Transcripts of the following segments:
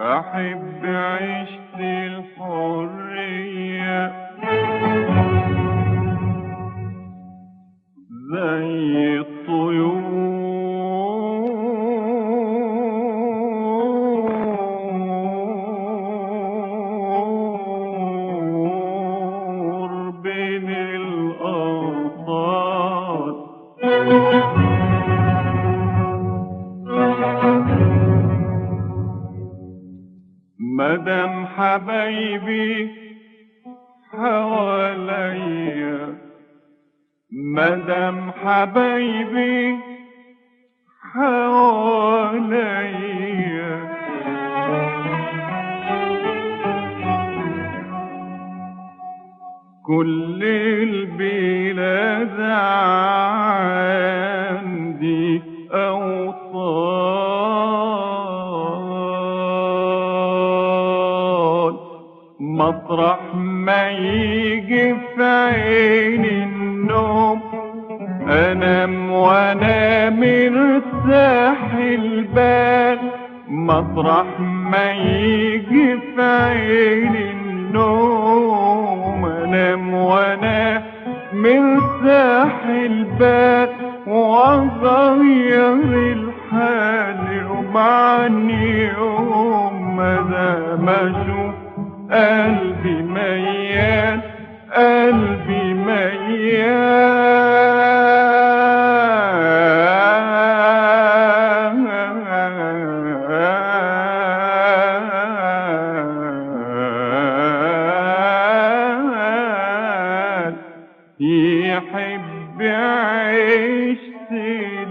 أحب عيشة الحرية. مدام حبايبي حواليا مدام حبايبي حواليا كل البلاد عندي مطرح ما يجي في عيني النوم. أنام وأنا مرتاح البال. مطرح ما يجي في عيني النوم. أنام وأنا مرتاح البال. واغير الحال ومعني يوم. مدام أشوف قلبي ميال قلبي ميال. يحب عيشة الحرية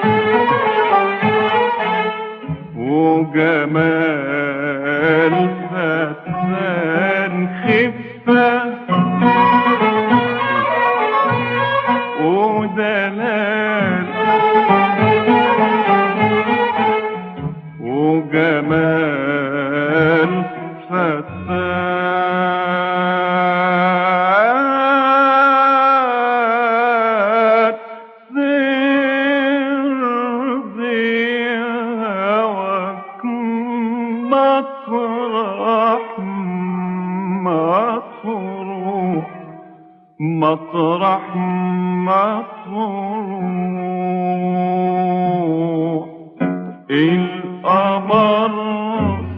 وجمال القمر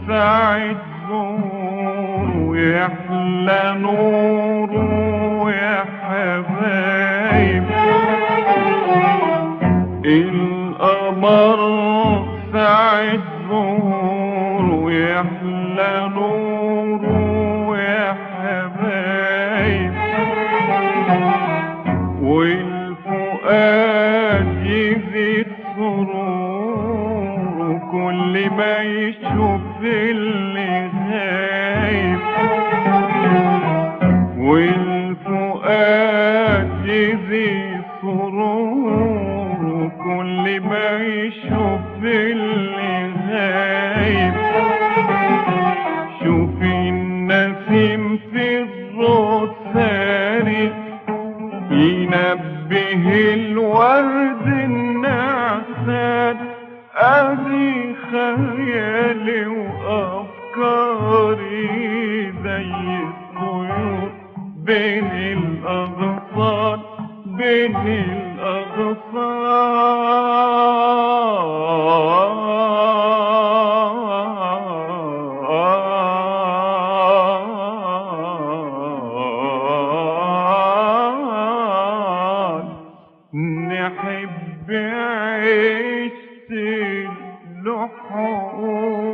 ساعد نور يحلى نوره يا حبايب القمر ساعد نور يشوف اللي غايب والفؤاد يزيد سرور كل ما يشوف اللي غايب شوف النسيم في الروساري ينبه الورد النعسان ادي خيالي وأفكاري زي الطيور بين الاظفار بين الاغصان لحوم